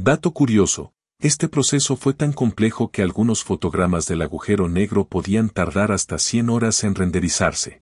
Dato curioso, este proceso fue tan complejo que algunos fotogramas del agujero negro podían tardar hasta 100 horas en renderizarse.